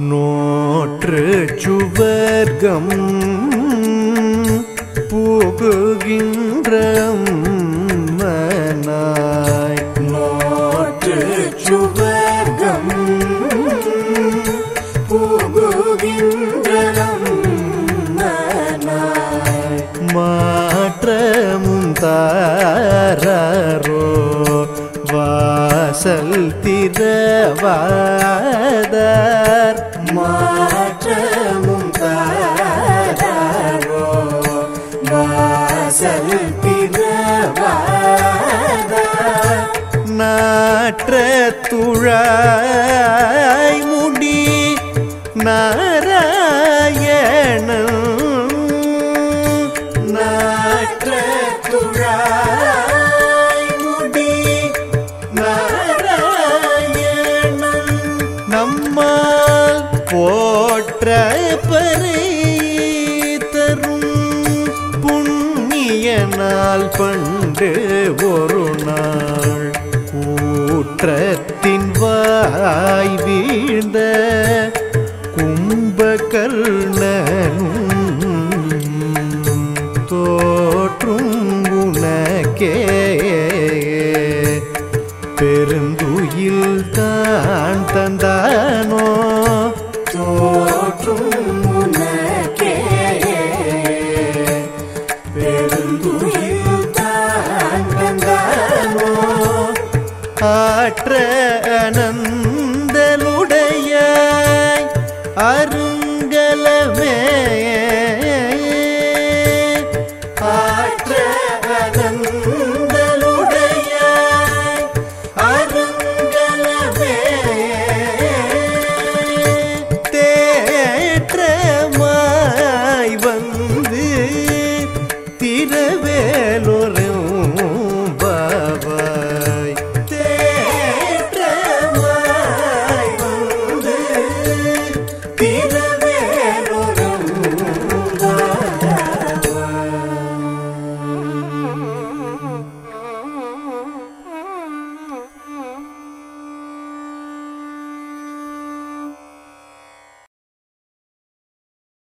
نٹ چب پو گینم نٹ چوبم پو گینرمٹ سلطی دی بت مٹ ملتی داٹ تورا پن تن وی کھب کل ترگیل ت அற்ற அனந்தலுடைய அரு